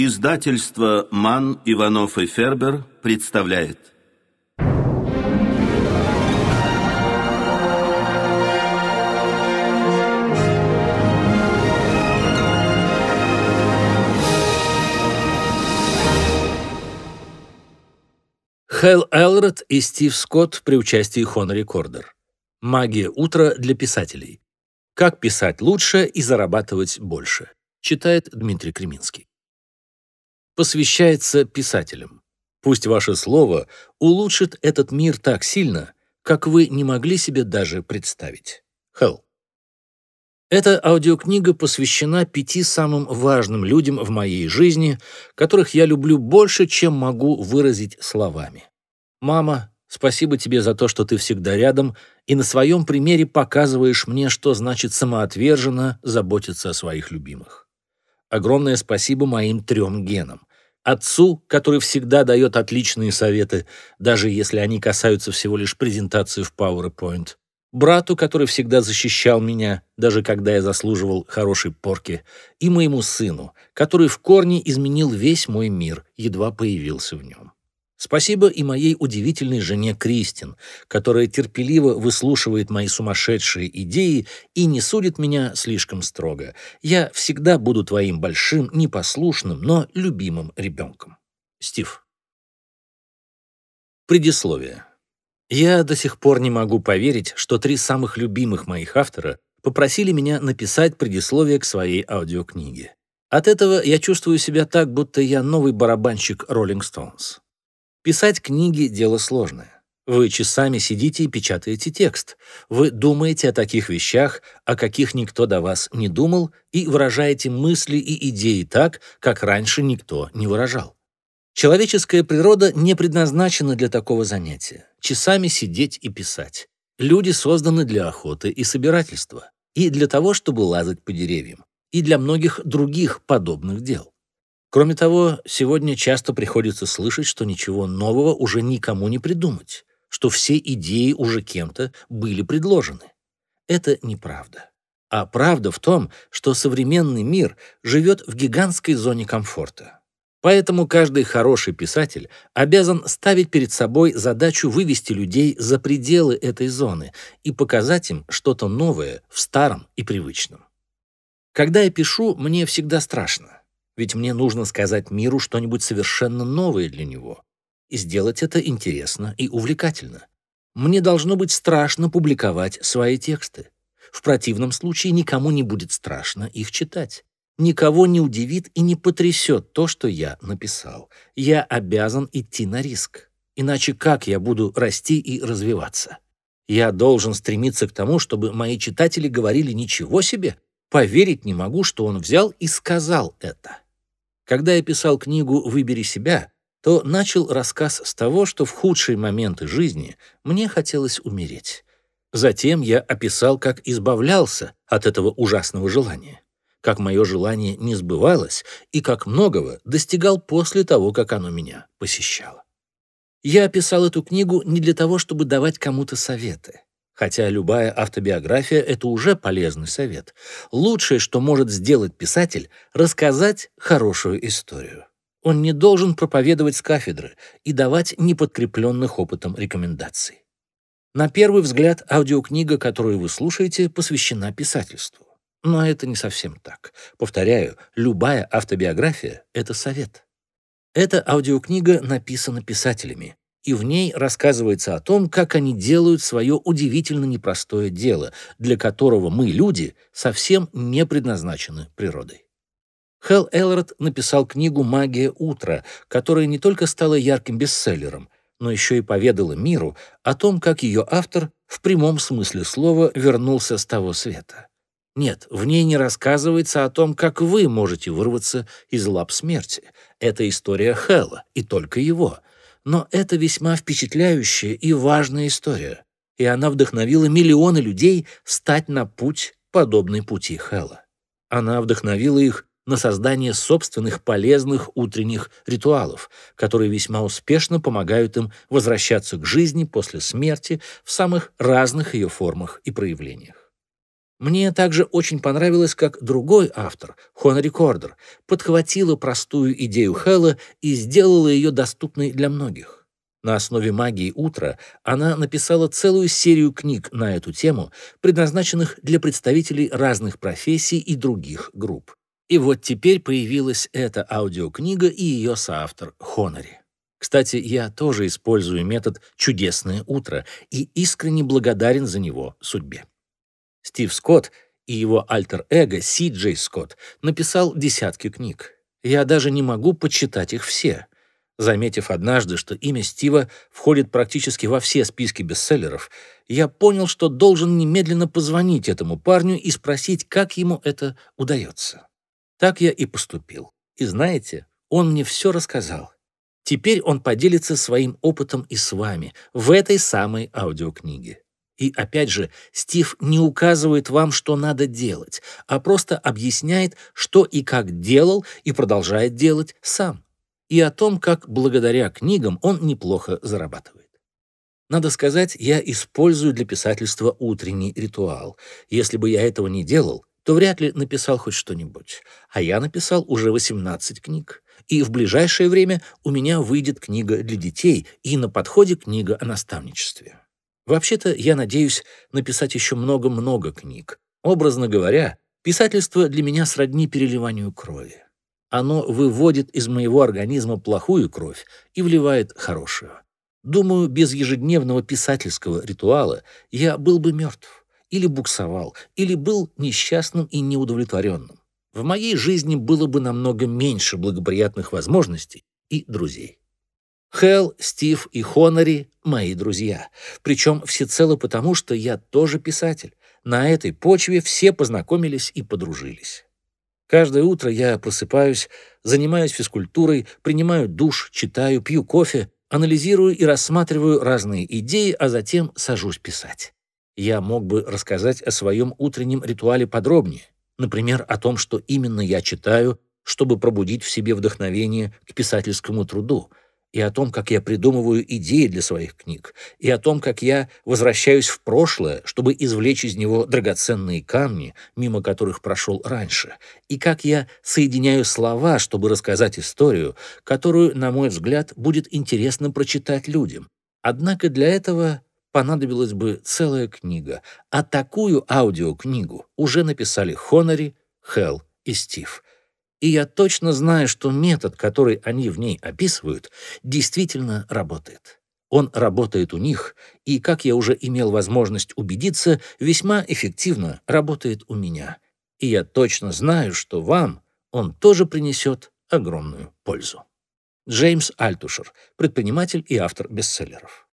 Издательство «Ман, Иванов и Фербер» представляет. Хэл Элрод и Стив Скотт при участии Хонори Кордер. Магия утра для писателей. Как писать лучше и зарабатывать больше. Читает Дмитрий Креминский посвящается писателям. Пусть ваше слово улучшит этот мир так сильно, как вы не могли себе даже представить. Хелл. Эта аудиокнига посвящена пяти самым важным людям в моей жизни, которых я люблю больше, чем могу выразить словами. Мама, спасибо тебе за то, что ты всегда рядом и на своем примере показываешь мне, что значит самоотверженно заботиться о своих любимых. Огромное спасибо моим трем генам отцу, который всегда дает отличные советы, даже если они касаются всего лишь презентации в PowerPoint, брату, который всегда защищал меня, даже когда я заслуживал хорошей порки, и моему сыну, который в корне изменил весь мой мир, едва появился в нем. Спасибо и моей удивительной жене Кристин, которая терпеливо выслушивает мои сумасшедшие идеи и не судит меня слишком строго. Я всегда буду твоим большим, непослушным, но любимым ребенком. Стив. Предисловие. Я до сих пор не могу поверить, что три самых любимых моих автора попросили меня написать предисловие к своей аудиокниге. От этого я чувствую себя так, будто я новый барабанщик Rolling Stones. Писать книги – дело сложное. Вы часами сидите и печатаете текст. Вы думаете о таких вещах, о каких никто до вас не думал, и выражаете мысли и идеи так, как раньше никто не выражал. Человеческая природа не предназначена для такого занятия – часами сидеть и писать. Люди созданы для охоты и собирательства, и для того, чтобы лазать по деревьям, и для многих других подобных дел. Кроме того, сегодня часто приходится слышать, что ничего нового уже никому не придумать, что все идеи уже кем-то были предложены. Это неправда. А правда в том, что современный мир живет в гигантской зоне комфорта. Поэтому каждый хороший писатель обязан ставить перед собой задачу вывести людей за пределы этой зоны и показать им что-то новое в старом и привычном. Когда я пишу, мне всегда страшно ведь мне нужно сказать миру что-нибудь совершенно новое для него. И сделать это интересно и увлекательно. Мне должно быть страшно публиковать свои тексты. В противном случае никому не будет страшно их читать. Никого не удивит и не потрясет то, что я написал. Я обязан идти на риск. Иначе как я буду расти и развиваться? Я должен стремиться к тому, чтобы мои читатели говорили «ничего себе», поверить не могу, что он взял и сказал это. Когда я писал книгу «Выбери себя», то начал рассказ с того, что в худшие моменты жизни мне хотелось умереть. Затем я описал, как избавлялся от этого ужасного желания, как мое желание не сбывалось и как многого достигал после того, как оно меня посещало. Я описал эту книгу не для того, чтобы давать кому-то советы. Хотя любая автобиография — это уже полезный совет. Лучшее, что может сделать писатель — рассказать хорошую историю. Он не должен проповедовать с кафедры и давать неподкрепленных опытом рекомендаций. На первый взгляд, аудиокнига, которую вы слушаете, посвящена писательству. Но это не совсем так. Повторяю, любая автобиография — это совет. Эта аудиокнига написана писателями, и в ней рассказывается о том, как они делают свое удивительно непростое дело, для которого мы, люди, совсем не предназначены природой. Хелл Элрод написал книгу «Магия утра», которая не только стала ярким бестселлером, но еще и поведала миру о том, как ее автор в прямом смысле слова вернулся с того света. Нет, в ней не рассказывается о том, как вы можете вырваться из лап смерти. Это история Хэлла, и только его — но это весьма впечатляющая и важная история, и она вдохновила миллионы людей стать на путь, подобный пути Хэлла. Она вдохновила их на создание собственных полезных утренних ритуалов, которые весьма успешно помогают им возвращаться к жизни после смерти в самых разных ее формах и проявлениях. Мне также очень понравилось, как другой автор, Хонори Кордер, подхватила простую идею Хэлла и сделала ее доступной для многих. На основе магии утра она написала целую серию книг на эту тему, предназначенных для представителей разных профессий и других групп. И вот теперь появилась эта аудиокнига и ее соавтор Хонори. Кстати, я тоже использую метод «Чудесное утро» и искренне благодарен за него судьбе. Стив Скотт и его альтер-эго Си Джей Скотт написал десятки книг. Я даже не могу почитать их все. Заметив однажды, что имя Стива входит практически во все списки бестселлеров, я понял, что должен немедленно позвонить этому парню и спросить, как ему это удается. Так я и поступил. И знаете, он мне все рассказал. Теперь он поделится своим опытом и с вами в этой самой аудиокниге. И опять же, Стив не указывает вам, что надо делать, а просто объясняет, что и как делал и продолжает делать сам. И о том, как благодаря книгам он неплохо зарабатывает. Надо сказать, я использую для писательства утренний ритуал. Если бы я этого не делал, то вряд ли написал хоть что-нибудь. А я написал уже 18 книг и в ближайшее время у меня выйдет книга для детей и на подходе книга о наставничестве. Вообще-то я надеюсь написать еще много-много книг. Образно говоря, писательство для меня сродни переливанию крови. Оно выводит из моего организма плохую кровь и вливает хорошую. Думаю, без ежедневного писательского ритуала я был бы мертв, или буксовал, или был несчастным и неудовлетворенным в моей жизни было бы намного меньше благоприятных возможностей и друзей. Хелл, Стив и Хонори — мои друзья, причем всецело потому, что я тоже писатель. На этой почве все познакомились и подружились. Каждое утро я просыпаюсь, занимаюсь физкультурой, принимаю душ, читаю, пью кофе, анализирую и рассматриваю разные идеи, а затем сажусь писать. Я мог бы рассказать о своем утреннем ритуале подробнее, Например, о том, что именно я читаю, чтобы пробудить в себе вдохновение к писательскому труду, и о том, как я придумываю идеи для своих книг, и о том, как я возвращаюсь в прошлое, чтобы извлечь из него драгоценные камни, мимо которых прошел раньше, и как я соединяю слова, чтобы рассказать историю, которую, на мой взгляд, будет интересно прочитать людям. Однако для этого понадобилась бы целая книга, а такую аудиокнигу уже написали Хонори, Хелл и Стив. И я точно знаю, что метод, который они в ней описывают, действительно работает. Он работает у них, и, как я уже имел возможность убедиться, весьма эффективно работает у меня. И я точно знаю, что вам он тоже принесет огромную пользу. Джеймс Альтушер, предприниматель и автор бестселлеров.